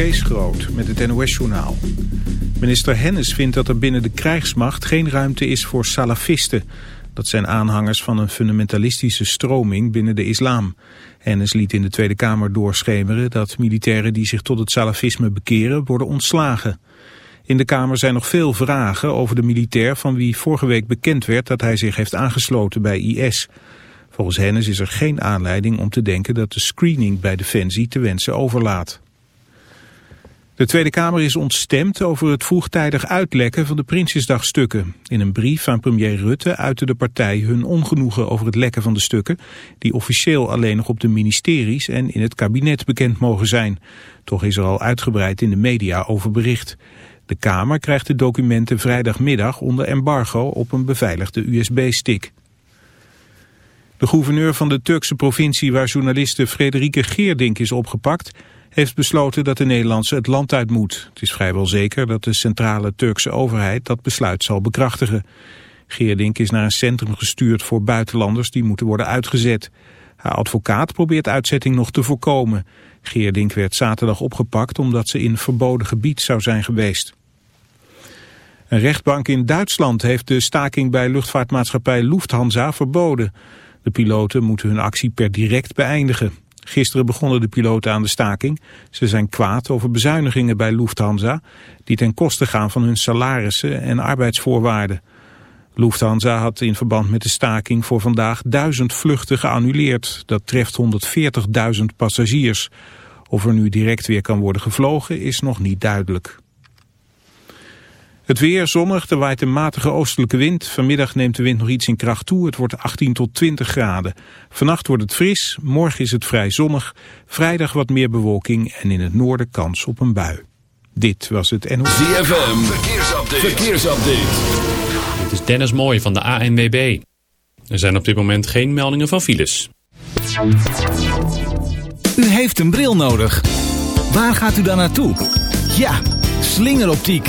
Groot met het NOS-journaal. Minister Hennis vindt dat er binnen de krijgsmacht geen ruimte is voor salafisten. Dat zijn aanhangers van een fundamentalistische stroming binnen de islam. Hennis liet in de Tweede Kamer doorschemeren dat militairen die zich tot het salafisme bekeren worden ontslagen. In de Kamer zijn nog veel vragen over de militair van wie vorige week bekend werd dat hij zich heeft aangesloten bij IS. Volgens Hennis is er geen aanleiding om te denken dat de screening bij Defensie te wensen overlaat. De Tweede Kamer is ontstemd over het vroegtijdig uitlekken van de Prinsjesdagstukken. In een brief aan premier Rutte uitte de partij hun ongenoegen over het lekken van de stukken, die officieel alleen nog op de ministeries en in het kabinet bekend mogen zijn. Toch is er al uitgebreid in de media over bericht. De Kamer krijgt de documenten vrijdagmiddag onder embargo op een beveiligde USB-stick. De gouverneur van de Turkse provincie waar journaliste Frederike Geerdink is opgepakt... heeft besloten dat de Nederlandse het land uit moet. Het is vrijwel zeker dat de centrale Turkse overheid dat besluit zal bekrachtigen. Geerdink is naar een centrum gestuurd voor buitenlanders die moeten worden uitgezet. Haar advocaat probeert uitzetting nog te voorkomen. Geerdink werd zaterdag opgepakt omdat ze in verboden gebied zou zijn geweest. Een rechtbank in Duitsland heeft de staking bij luchtvaartmaatschappij Lufthansa verboden. De piloten moeten hun actie per direct beëindigen. Gisteren begonnen de piloten aan de staking. Ze zijn kwaad over bezuinigingen bij Lufthansa... die ten koste gaan van hun salarissen en arbeidsvoorwaarden. Lufthansa had in verband met de staking voor vandaag duizend vluchten geannuleerd. Dat treft 140.000 passagiers. Of er nu direct weer kan worden gevlogen is nog niet duidelijk. Het weer zonnig, er waait een matige oostelijke wind. Vanmiddag neemt de wind nog iets in kracht toe. Het wordt 18 tot 20 graden. Vannacht wordt het fris, morgen is het vrij zonnig. Vrijdag wat meer bewolking en in het noorden kans op een bui. Dit was het NOS. ZFM, verkeersupdate. verkeersupdate. Dit is Dennis Mooij van de ANWB. Er zijn op dit moment geen meldingen van files. U heeft een bril nodig. Waar gaat u dan naartoe? Ja, slingeroptiek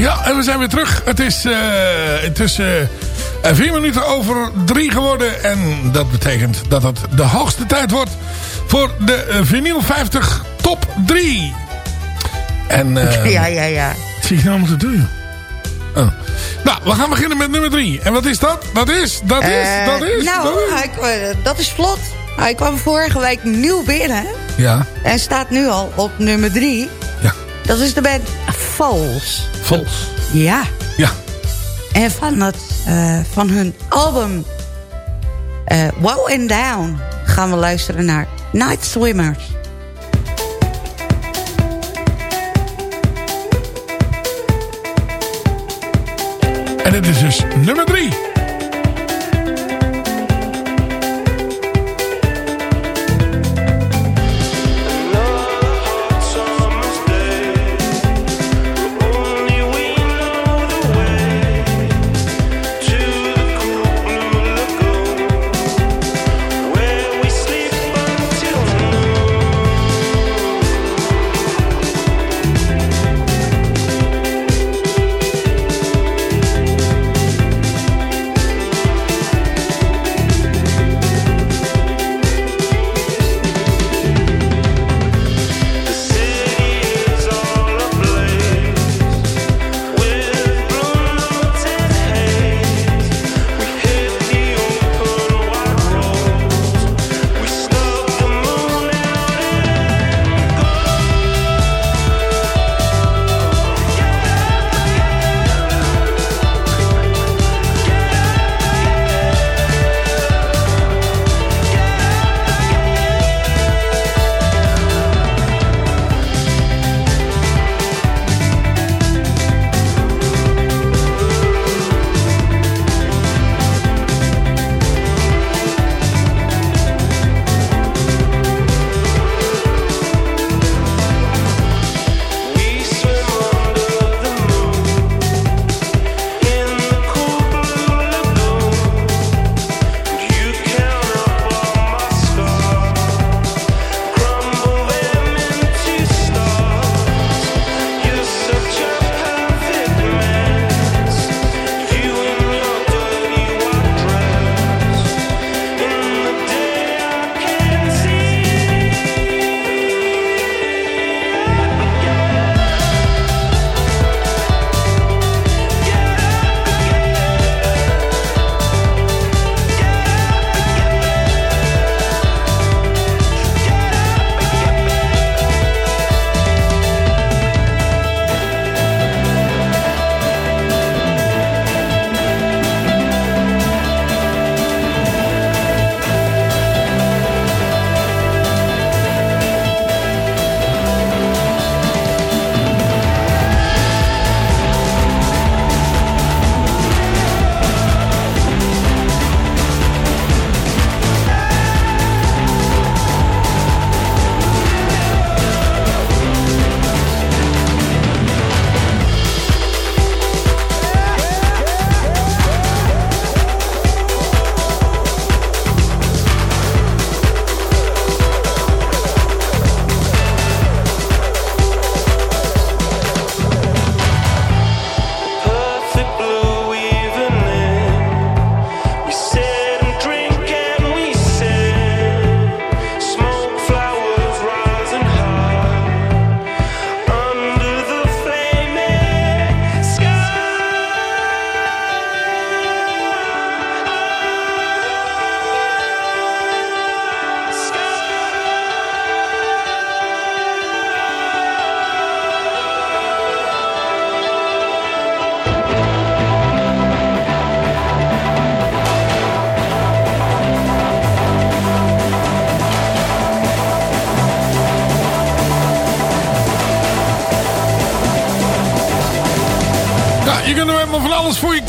Ja, en we zijn weer terug. Het is uh, intussen uh, vier minuten over drie geworden. En dat betekent dat het de hoogste tijd wordt voor de uh, Vinyl 50 top 3. En, ja, ja, ja. Wat zie je nou moeten doen? Oh. Nou, we gaan beginnen met nummer 3. En wat is dat? Dat is, dat is, dat is. Nou, dat is, hij, dat is vlot. Hij kwam vorige week nieuw binnen. Ja. En staat nu al op nummer 3. Ja. Dat is de band Vals. Vals. Ja. Ja. En van, het, uh, van hun album uh, Wow and Down gaan we luisteren naar Night Swimmers. En dit is dus nummer 3.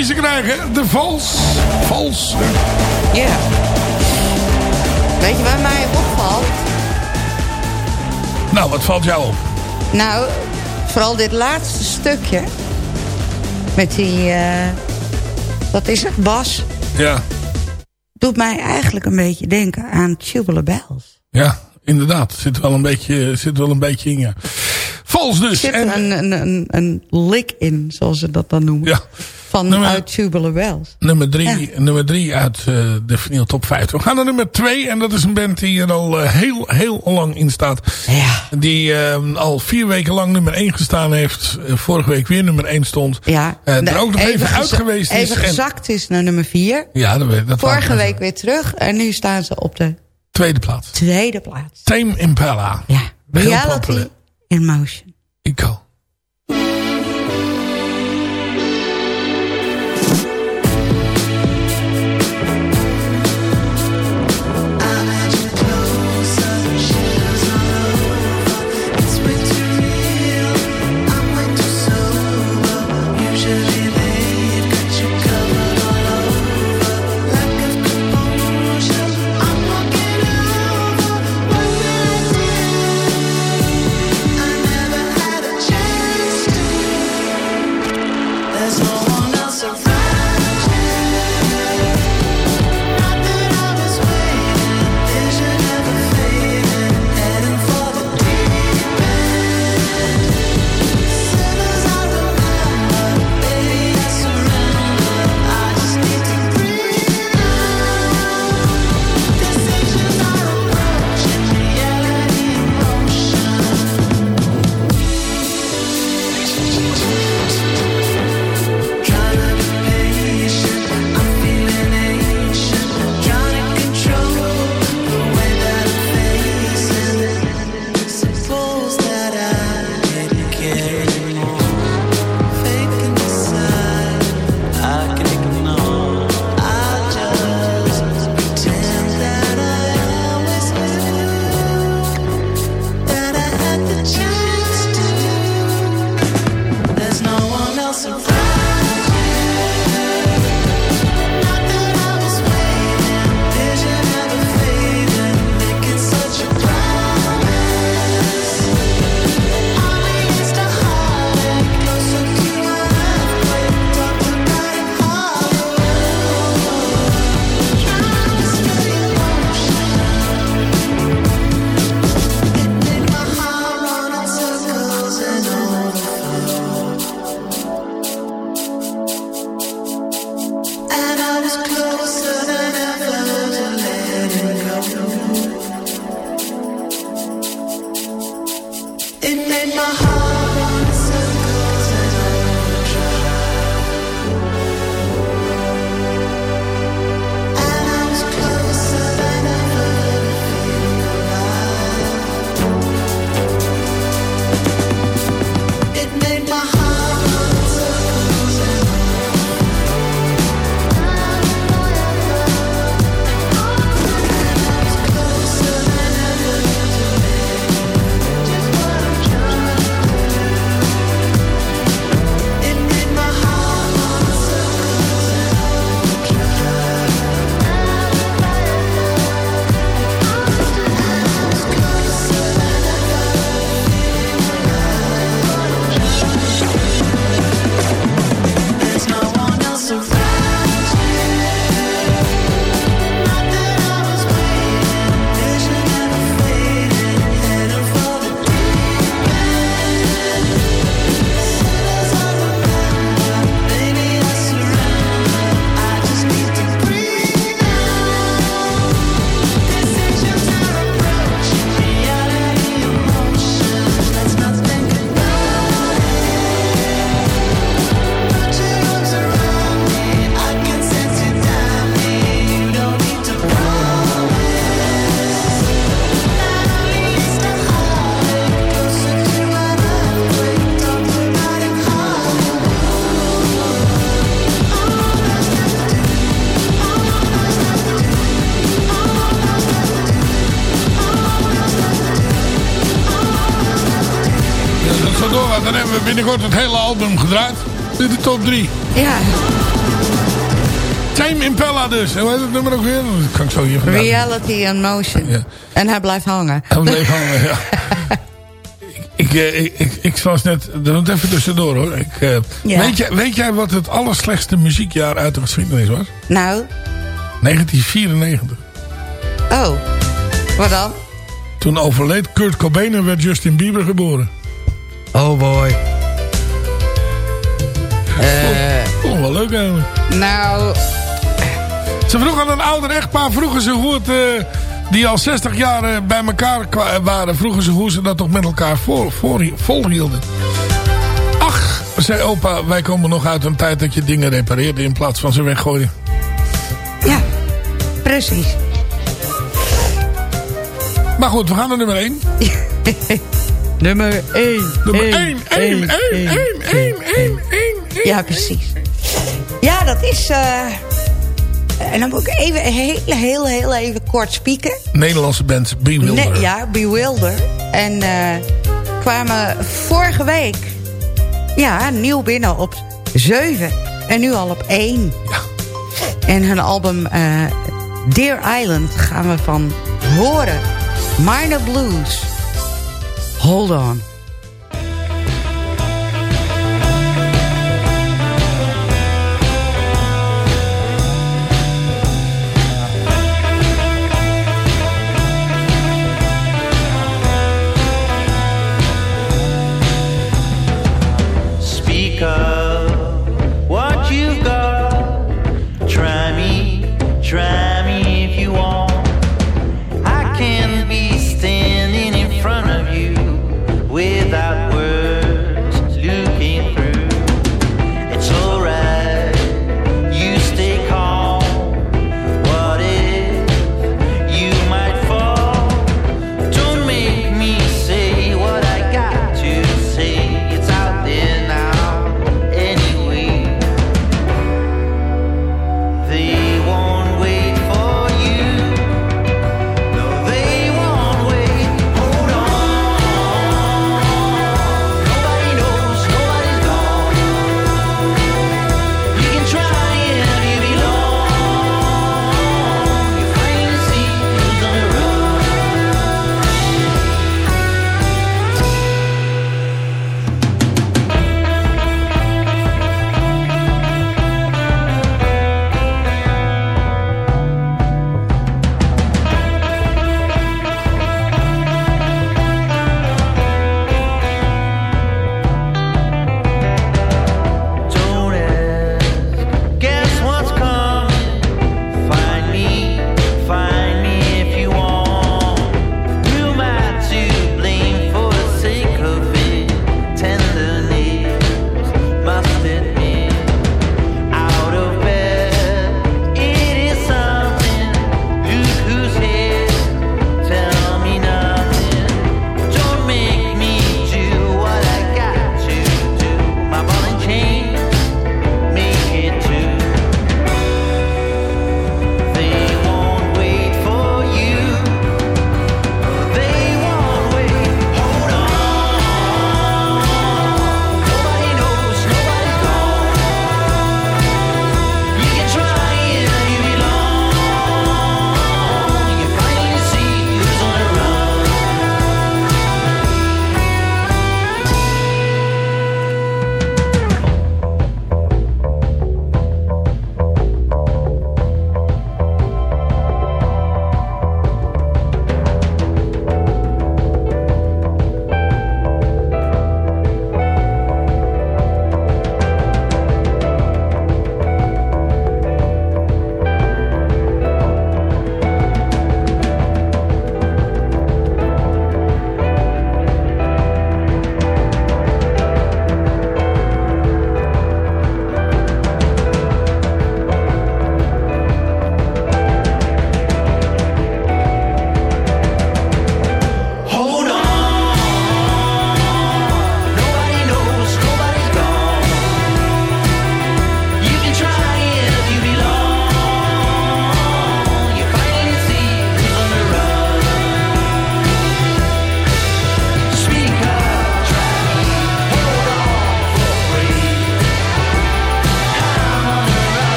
Je kiezen krijgen. De vals. Vals. Ja. Weet je waar mij opvalt? Nou, wat valt jou op? Nou, vooral dit laatste stukje. Met die... eh wat is het? Bas. Ja. Doet mij eigenlijk een beetje denken aan Tubular Bells. Ja, inderdaad. Zit wel een beetje, zit wel een beetje in, ja. Vals dus. Er zit En, een, een, een, een lik in, zoals ze dat dan noemen. ja. Van Nummer- uit Tubular Bells. Nummer drie, nummer drie uit eh, de vinyl top 50. We gaan naar nummer twee. En dat is een band die er al eh, heel, heel lang in staat. Ja. Die eh, al vier weken lang nummer 1 gestaan heeft. Eh, vorige week weer nummer 1 stond. Ja. Er Nou, ook nog even, geza- uit geweest is. Even en- gezakt is naar nummer 4. ja, dat, weet- dat Vorige week weer terug. En nu staan ze op de Tweede plaats. tweede plaats. Tame Impala. Ja. Heel Reality populair. in motion. Ik al. Als het hele album gedraaid. Nu de top 3. Ja, Tame Impella dus. En hoe heet het nummer ook weer? Dat kan ik zo hier vandaan. reality in motion. Ja. En hij blijft hangen. Hij bleef hangen, ja. ik, ik, eh, ik, ik, ik zoals net, dat moet even tussendoor hoor. Ik, eh, Ja. weet, jij, weet jij wat het allerslechtste muziekjaar uit de geschiedenis was? Nou, 1994. oh. Wat dan? Toen overleed Kurt Cobain en werd Justin Bieber geboren. Oh boy. Oh, wel leuk eigenlijk. Nou, Ze vroegen aan een ouder echtpaar, vroegen ze hoe het, eh, die al 60 jaar eh, bij elkaar waren, vroegen ze hoe ze dat toch met elkaar voor, voor, volhielden. Ach, zei opa, wij komen nog uit een tijd dat je dingen repareerde in plaats van ze weggooien. ja. Precies. Maar goed, we gaan naar nummer 1. Nummer 1. Nummer 1, 1, 1, 1, 1, 1, 1, 1. Ja, precies. Ja, dat is... eh, en dan moet ik even heel, heel, heel even kort spieken. Nederlandse band Bewilder. Ja, Bewilder. En eh, kwamen vorige week ja, nieuw binnen op 7. En nu al op 1. Ja. En hun album eh, Dear Island gaan we van horen. Minor Blues. Hold on.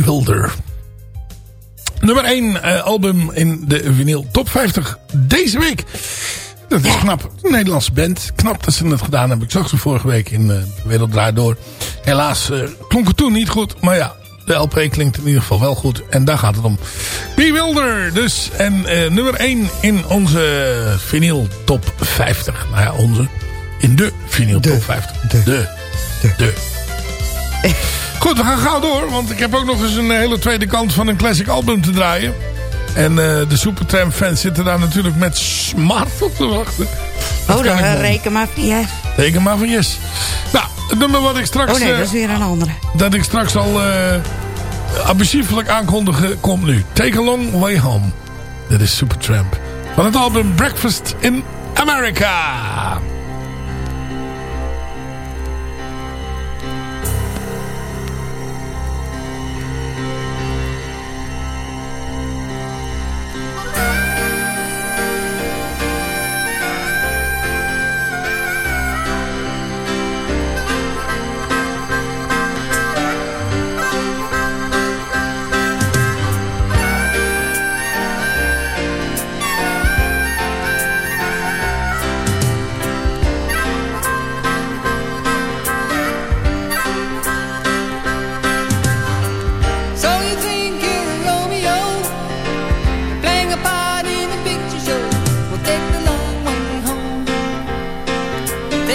Bewilder. Nummer 1 album in de vinyl top 50 deze week. Dat is knap. Een Nederlandse band. Knap dat ze het gedaan hebben. Ik zag ze vorige week in uh, De Wereld Draait Door. Helaas uh, klonk het toen niet goed. Maar ja, de LP klinkt in ieder geval wel goed. En daar gaat het om. Bewilder dus. En nummer 1 in onze vinyl top 50. Nou ja, onze. In de vinyl top 50. De. De. De. de. Goed, we gaan gauw door. Want ik heb ook nog eens een hele tweede kant van een classic album te draaien. En uh, de Supertramp fans zitten daar natuurlijk met smart op te wachten. Dat oh, dan reken maar van yes. Reken maar van yes. Nou, het nummer wat ik straks... Oh nee, dat is weer een andere. Dat ik straks al abusiefelijk aankondigen komt nu. Take a Long Way Home. Dit is Supertramp. Van het album Breakfast in America.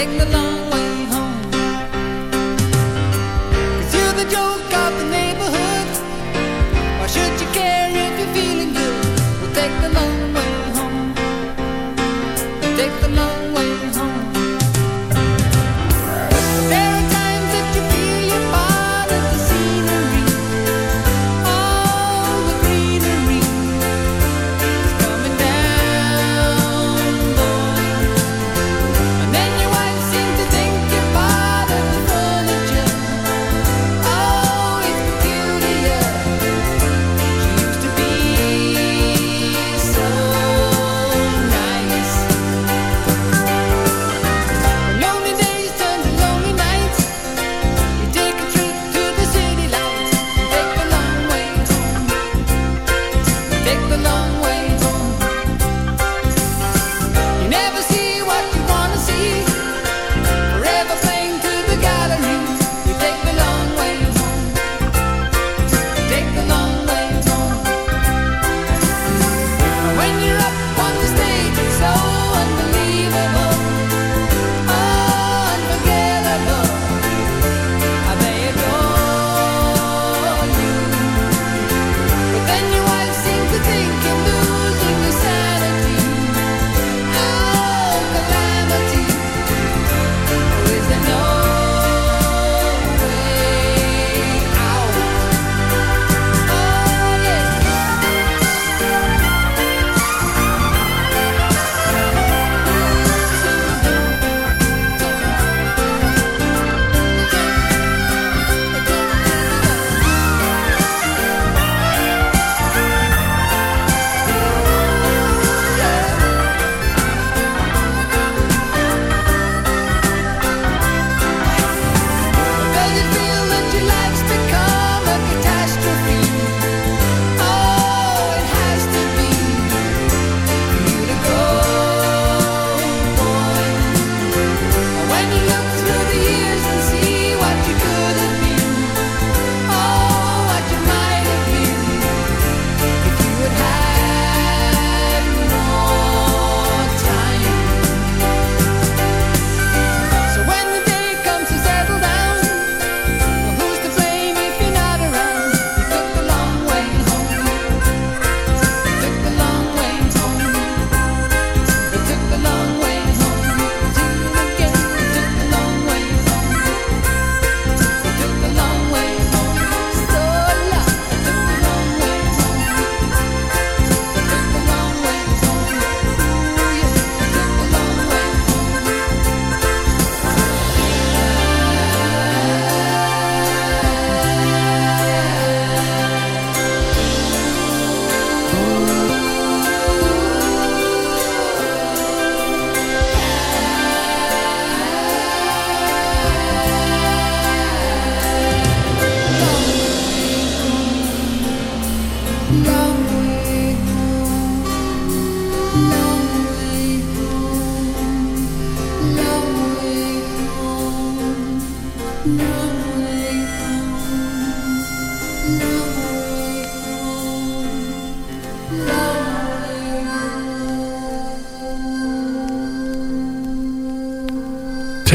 Oh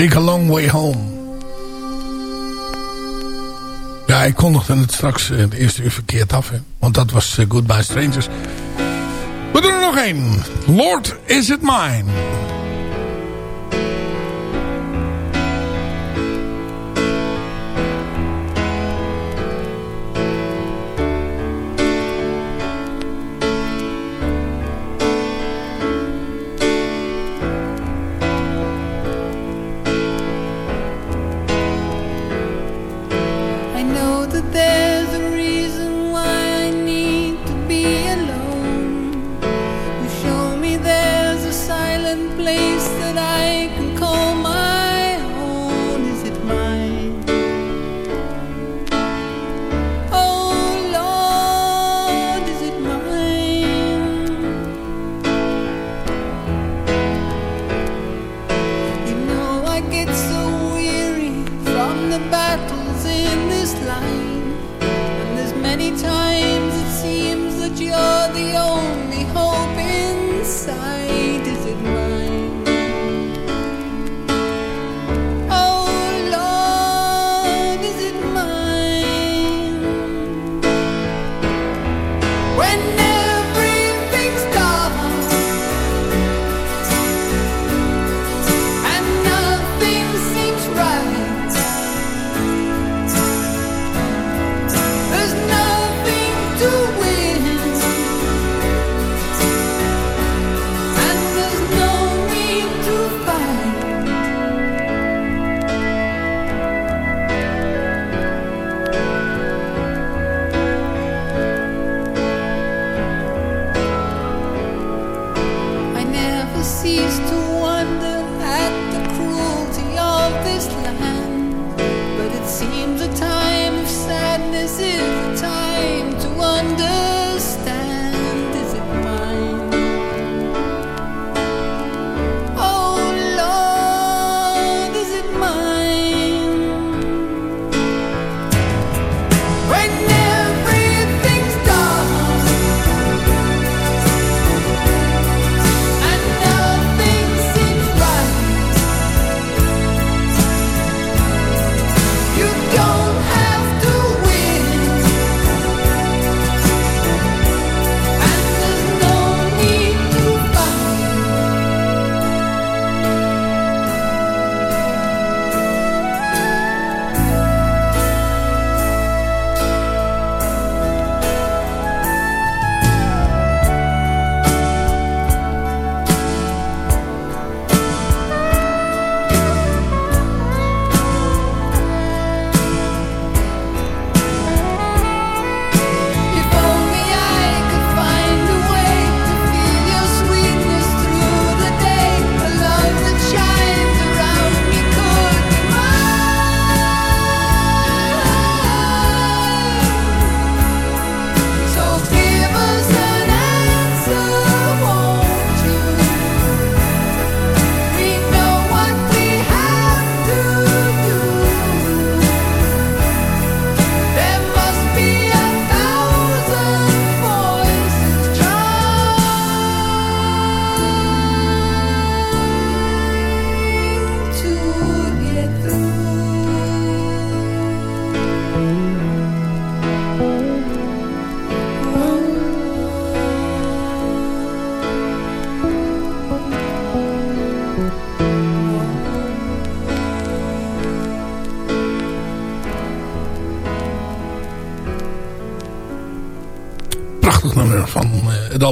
Take a Long Way Home. Ja, ik kondigde het straks eh, de eerste uur verkeerd af. Hè? Want dat was eh, Goodbye Strangers. We doen er nog één. Lord, is it mine?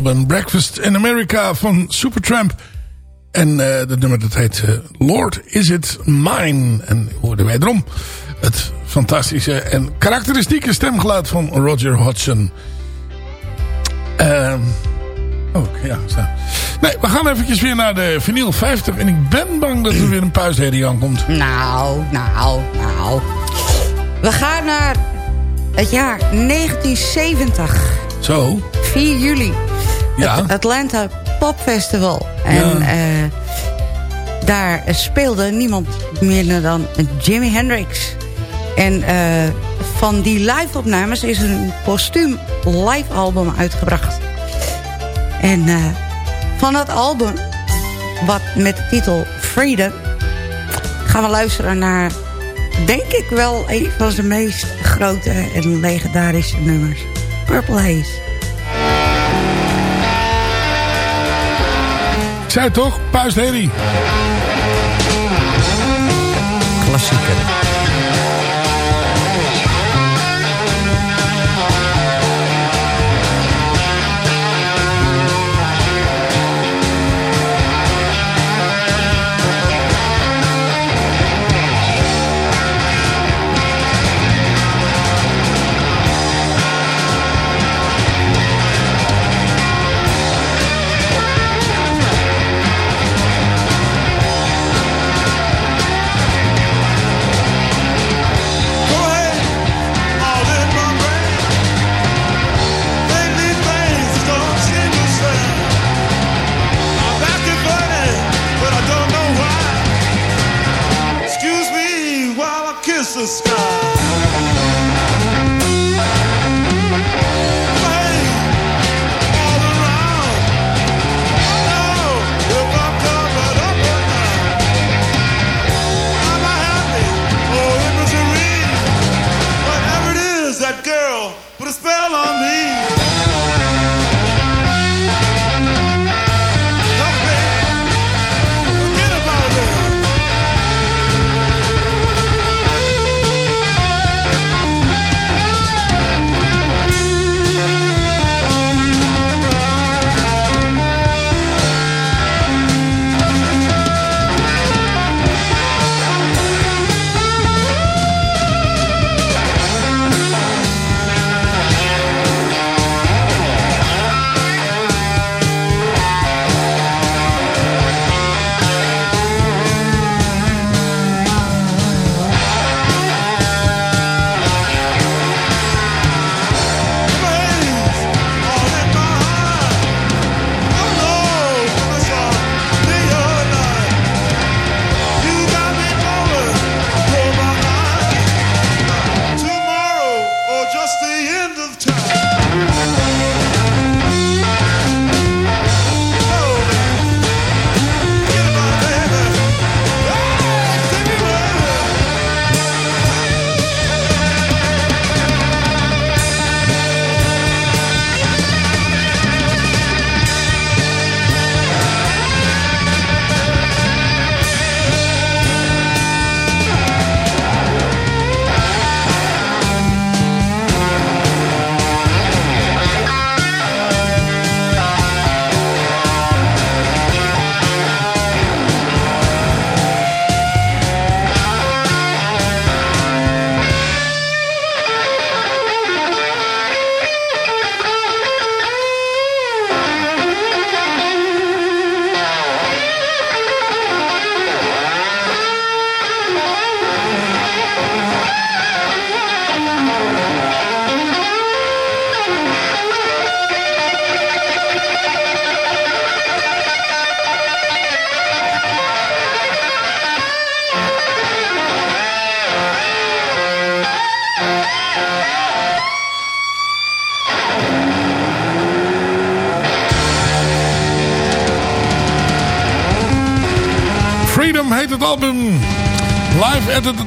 album Breakfast in America van Supertramp. En uh, dat nummer dat heet eh, Lord Is It Mine. En hoorden wij erom het fantastische en karakteristieke stemgeluid van Roger Hodgson. Uh, ja, zo. Nee, we gaan eventjes weer naar de vinyl 50. En ik ben bang dat er weer een puisherrie aankomt. Nou, nou, nou. We gaan naar het jaar 1970. Zo. 4 juli. Ja. Het Atlanta Pop Festival. En Ja. eh, daar speelde niemand minder dan Jimi Hendrix. En eh, van die live-opnames is een postuum live-album uitgebracht. En eh, van dat album, wat met de titel Freedom... gaan we luisteren naar, denk ik wel... een van zijn meest grote en legendarische nummers. Purple Haze. Ik zei het toch? Puist Harry. Klassieker.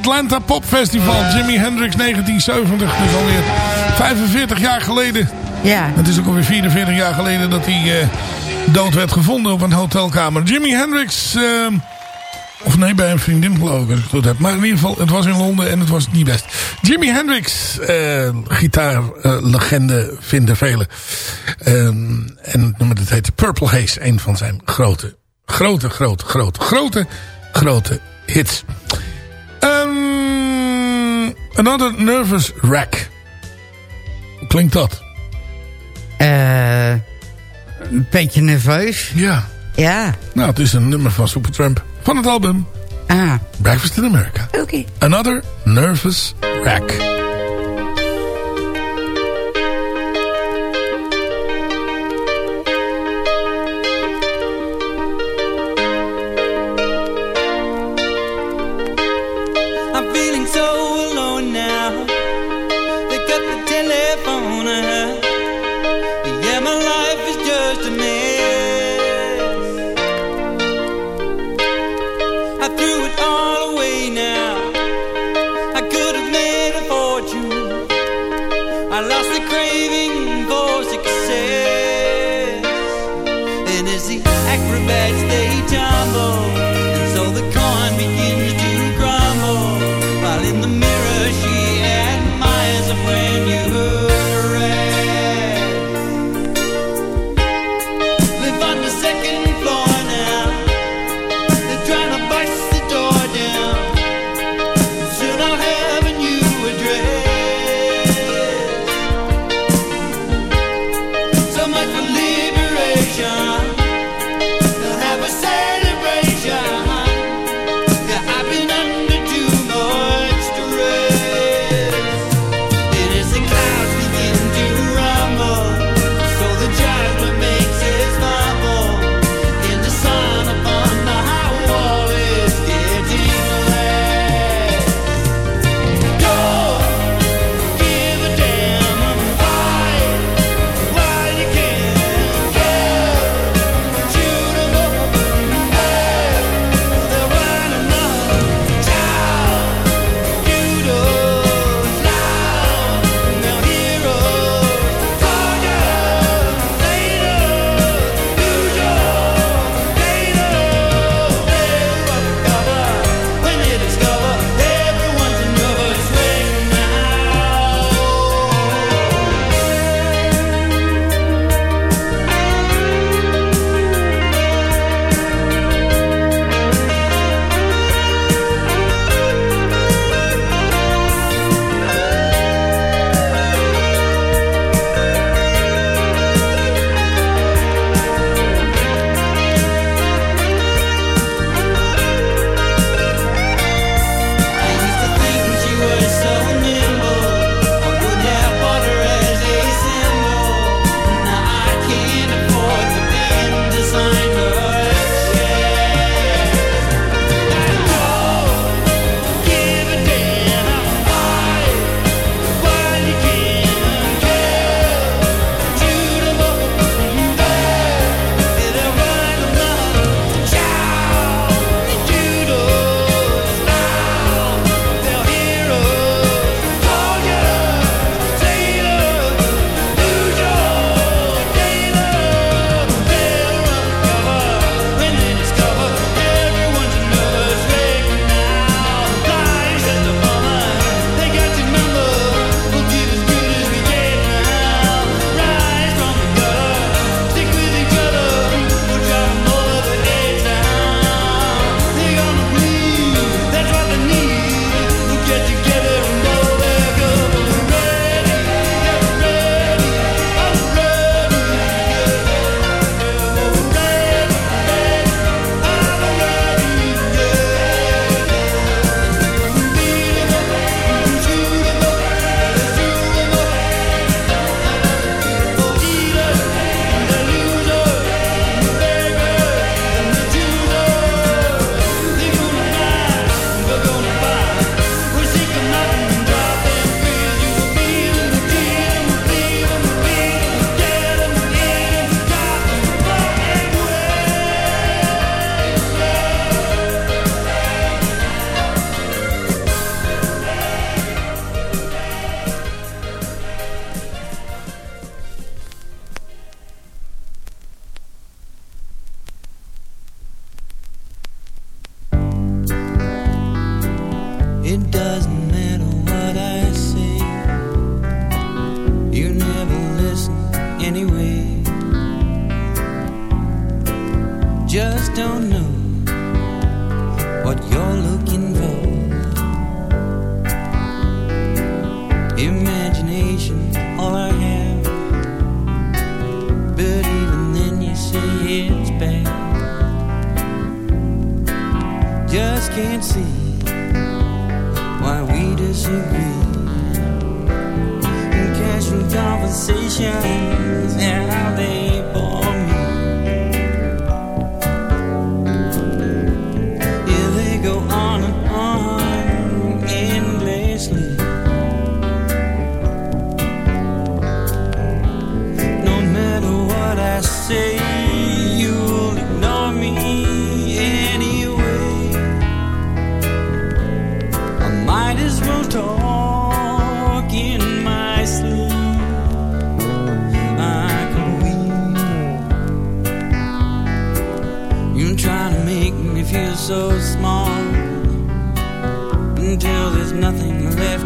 Atlanta Pop Festival. Jimi Hendrix 1970. Dus alweer 45 jaar geleden. Ja, Het is ook alweer 44 jaar geleden dat hij eh, dood werd gevonden op een hotelkamer. Jimi Hendrix... eh, of nee, bij een vriendin geloof ik als ik het goed heb. Maar in ieder geval, het was in Londen en het was niet best. Jimi Hendrix, eh, gitaarlegende vinden velen. En het nummer dat heet Purple Haze. Een van zijn grote, grote, grote, grote, grote, grote hits. Another Nervous Wreck. Hoe klinkt dat? eh, een beetje nerveus. Ja. Ja, Nou, het is een nummer van Supertramp. Van het album ah, Breakfast in America. oké. Another Nervous Wreck.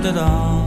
At all.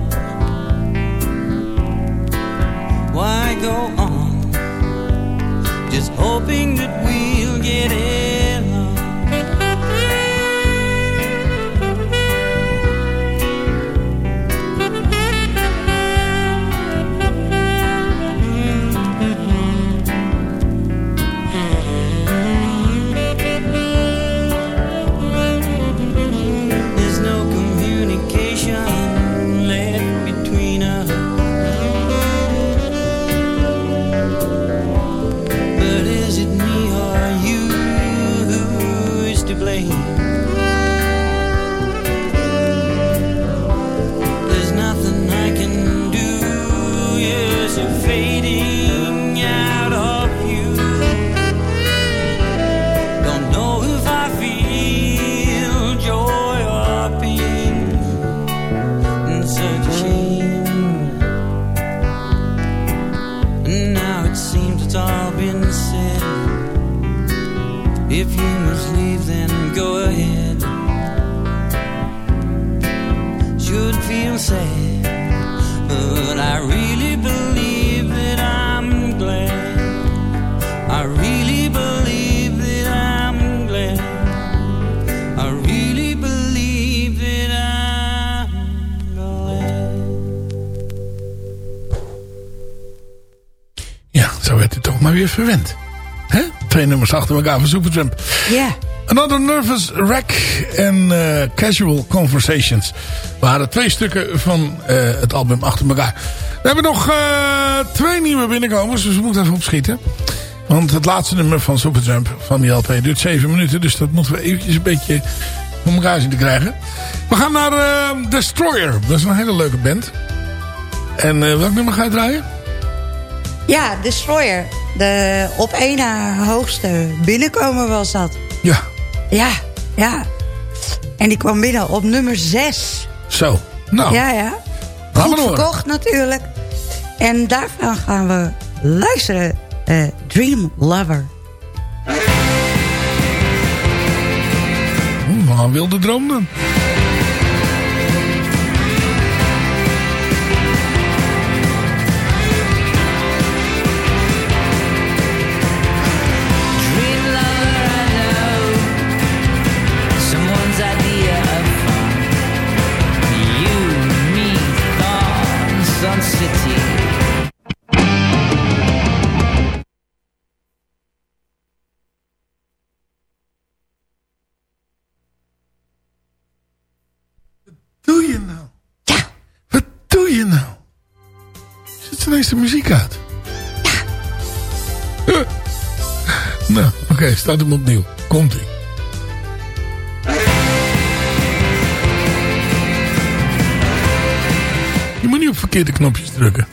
Ja, zo werd u toch maar weer verwend. Hè? Twee nummers achter elkaar van Supertramp. Ja. Another Nervous Wreck en eh, Casual Conversations. waren twee stukken van eh, het album achter elkaar. We hebben nog eh, twee nieuwe binnenkomers, dus we moeten even opschieten. Want het laatste nummer van Supertramp van die LP duurt zeven minuten. Dus dat moeten we eventjes een beetje voor elkaar zien te krijgen. We gaan naar Destroyer. Dat is een hele leuke band. En welk nummer ga je draaien? Ja, Destroyer. De op één na hoogste binnenkomen was dat. Ja, Ja, ja. En die kwam binnen op nummer 6. zo. Nou, Ja, ja. Goed verkocht natuurlijk. En daarvan gaan we luisteren. eh, Dream Lover. Oeh, wat een wilde droom dan. Ineens de muziek uit. Ja. nou, oké, start hem opnieuw. Komt ie. Je moet niet op verkeerde knopjes drukken.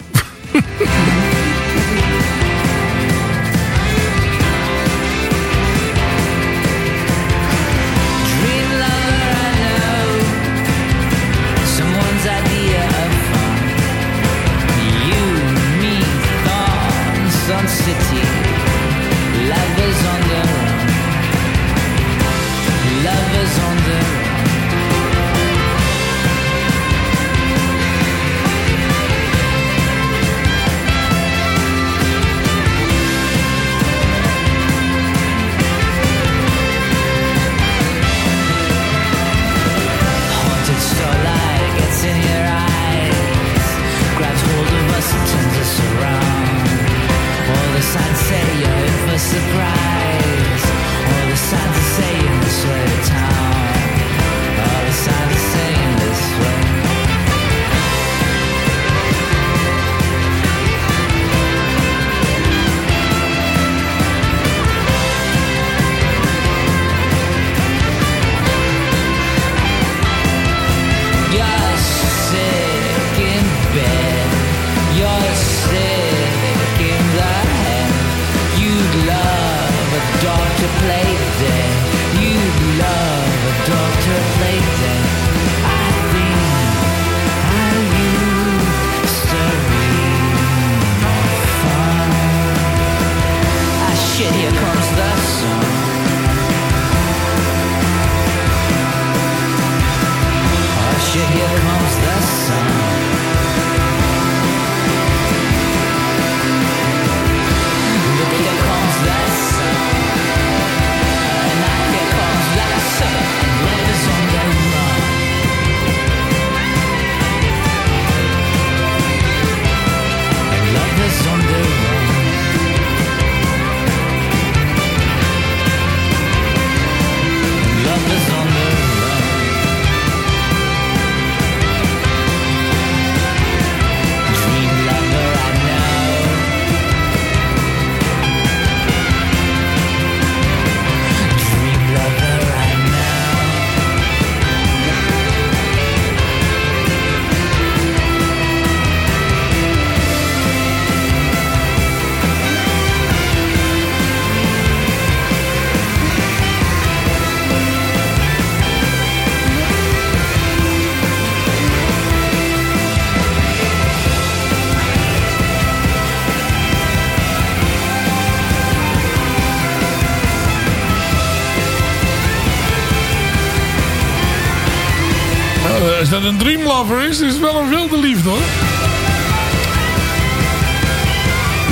Dreamlover is, is het wel een wilde liefde hoor.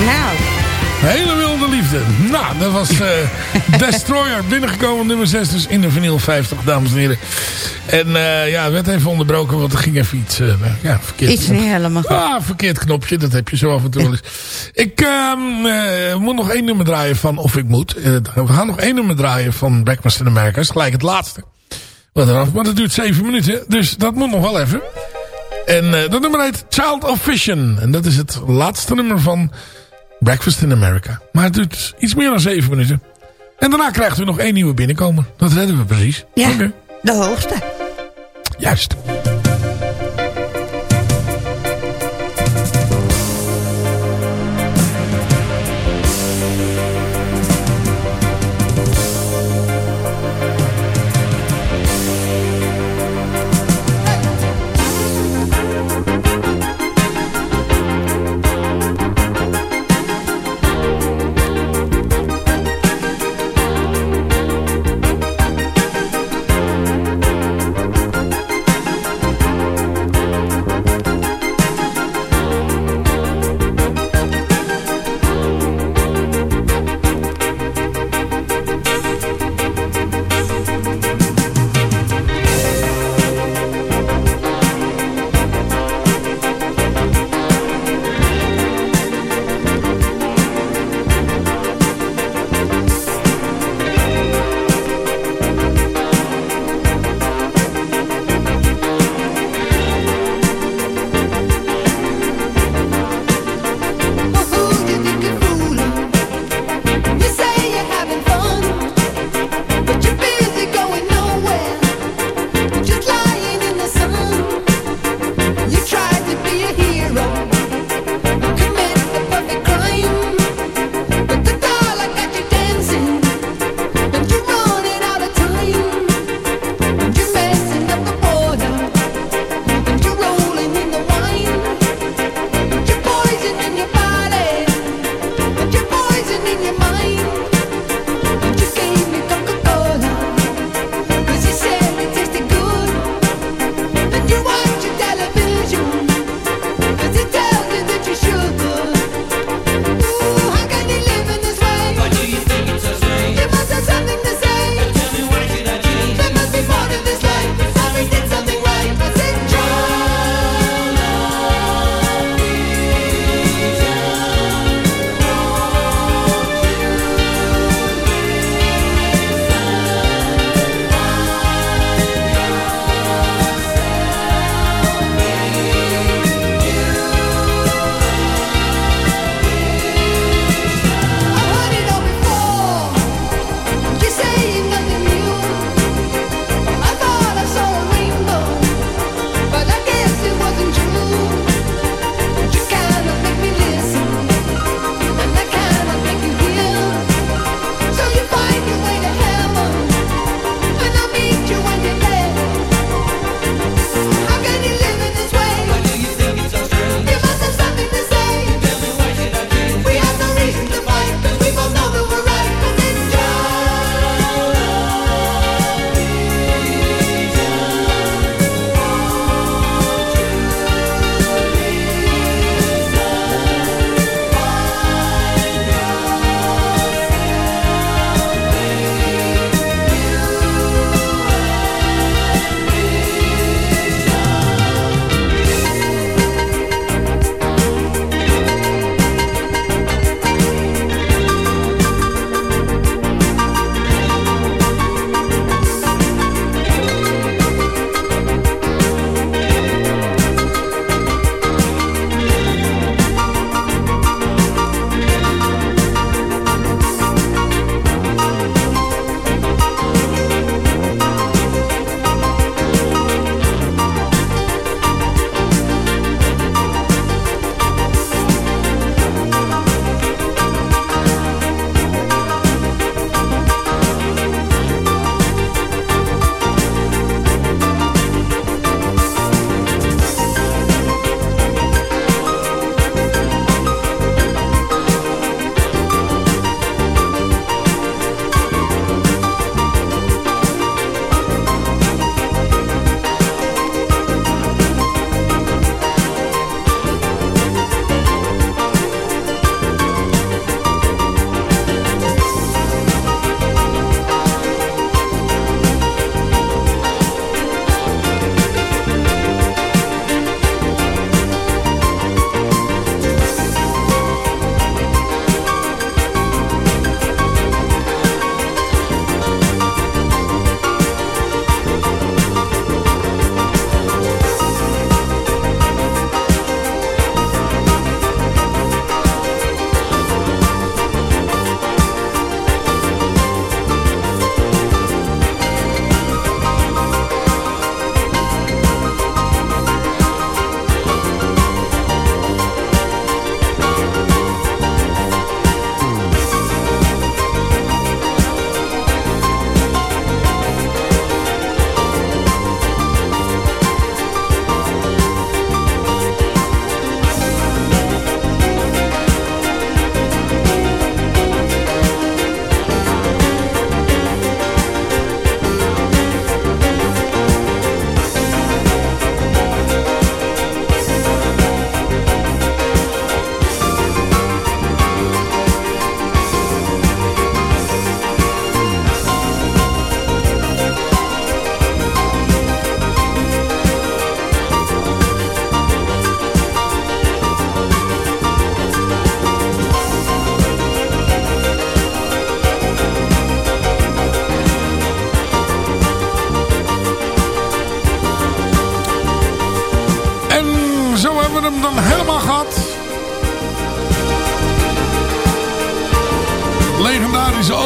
Nou, hele wilde liefde. Nou, dat was eh, Destroyer. Binnengekomen nummer 6 dus in de vinyl 50, dames en heren. En eh, ja, het werd even onderbroken, want er ging even iets eh, ja, verkeerd. iets niet helemaal goed. Ah, verkeerd knopje. Dat heb je zo af en toe wel eens. Ik ehm, eh, moet nog één nummer draaien van... Of ik moet. we gaan nog één nummer draaien van Breakfast in America. Dat is gelijk het laatste. Wat eraf, maar dat duurt zeven minuten. Dus dat moet nog wel even. En eh, dat nummer heet Child of Vision. En dat is het laatste nummer van Breakfast in America. Maar het duurt iets meer dan zeven minuten. En daarna krijgt u nog één nieuwe binnenkomen. Dat redden we precies. Ja, Oké. de hoogste. Juist.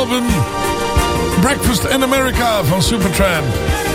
Album Breakfast in America van Supertramp.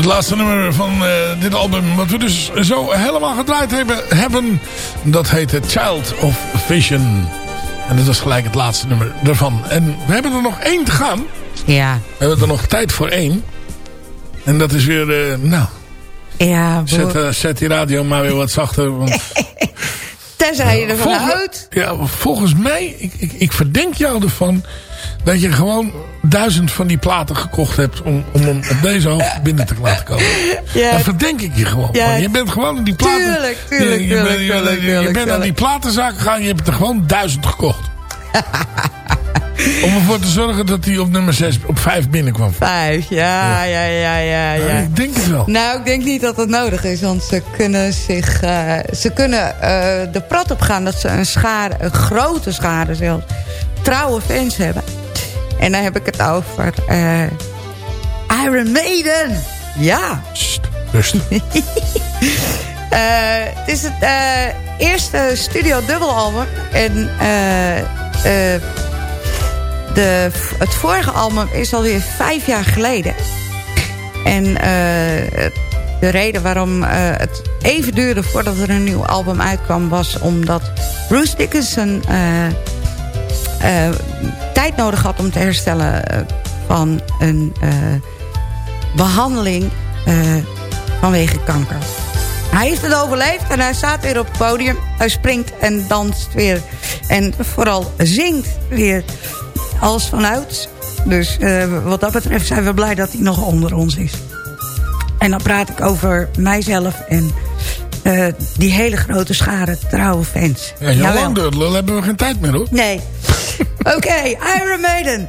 Het laatste nummer van eh, dit album, wat we dus zo helemaal gedraaid hebben, hebben, dat heette Child of Vision. En dat was gelijk het laatste nummer ervan. En we hebben er nog één te gaan. Ja. We hebben er nog tijd voor één. En dat is weer, eh, nou, Ja, zet, eh, zet die radio maar weer wat zachter. Want, tenzij je ervan houdt. ja, volgens mij, ik, ik, ik verdenk jou ervan dat je gewoon duizend van die platen gekocht hebt om, om hem op deze hoogte binnen te laten komen. Ja, Dat verdenk ik je gewoon. Ja. Je bent gewoon aan die platen... Tuurlijk, tuurlijk, je, je tuurlijk, bent, je- tuurlijk, je- je tuurlijk, bent aan die platenzaak gegaan. Je hebt er gewoon duizend gekocht. Om ervoor te zorgen dat hij op nummer 6, op 5 binnenkwam. Vijf, ja, ja, ja, ja, ja. Ik denk het wel. Nou, ik denk niet dat het nodig is, want ze kunnen zich, eh, ze kunnen eh, de prat op gaan dat ze een schade, een grote schade zelfs, trouwe fans hebben. En dan heb ik het over eh, Iron Maiden. Ja. Sst. Eh, het is het eh, eerste studio dubbelalbum. En eh, eh, de, het vorige album is alweer vijf jaar geleden. En eh, de reden waarom het even duurde voordat er een nieuw album uitkwam... was omdat Bruce Dickinson tijd nodig had om te herstellen eh, van een eh, behandeling eh, vanwege kanker. Hij heeft het overleefd en hij staat weer op het podium. Hij springt en danst weer. En vooral zingt weer als vanuit. Dus eh, wat dat betreft zijn we blij dat hij nog onder ons is. En dan praat ik over mijzelf en eh, die hele grote schare trouwe fans. Ja. Langdurtel hebben we geen tijd meer hoor. Nee. Oké, Iron Maiden.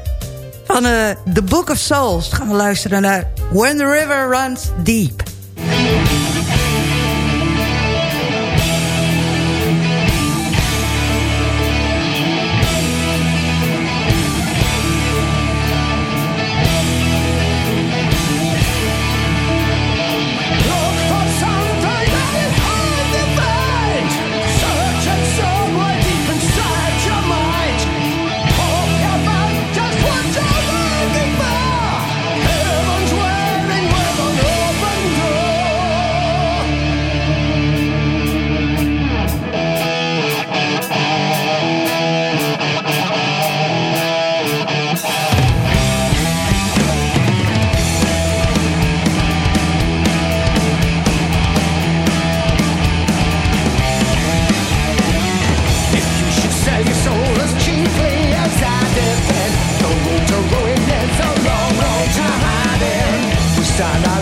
Van eh, The Book of Souls gaan we luisteren naar When the River Runs Deep. time. I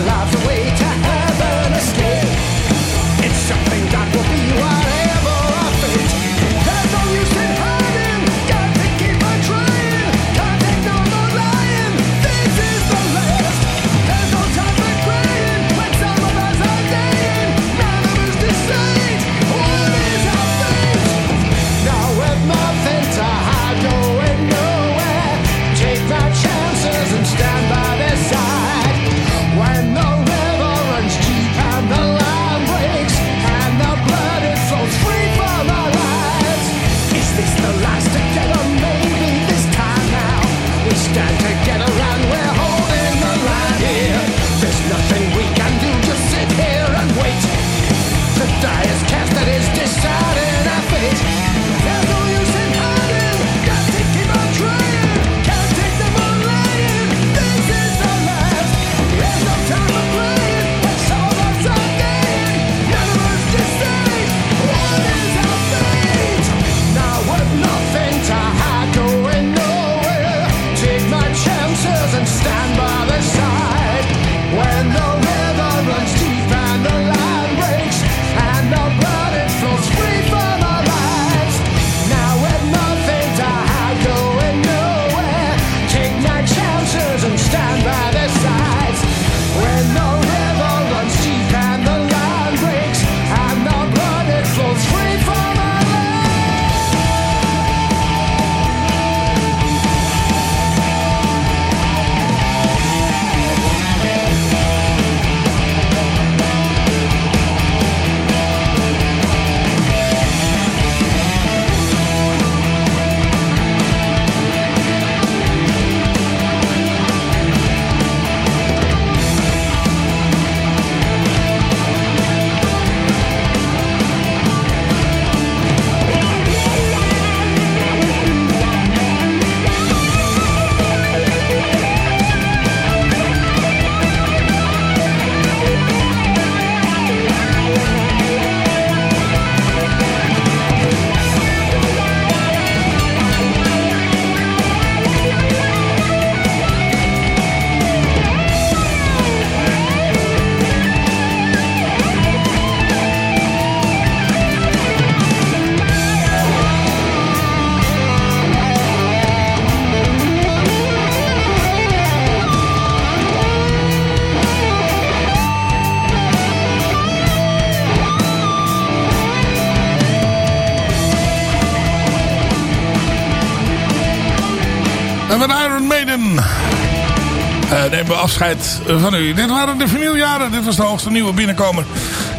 van u. Dit waren de vinyljaren. Dit was de hoogste nieuwe binnenkomer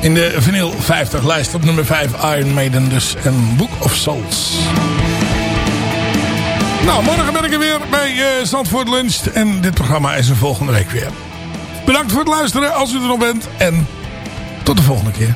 in de vinyl 50 lijst. Op nummer 5 Iron Maiden dus. En Book of Souls. Nou, morgen ben ik er weer bij eh Zandvoort Lunch. En dit programma is er volgende week weer. Bedankt voor het luisteren als u er nog bent. En tot de volgende keer.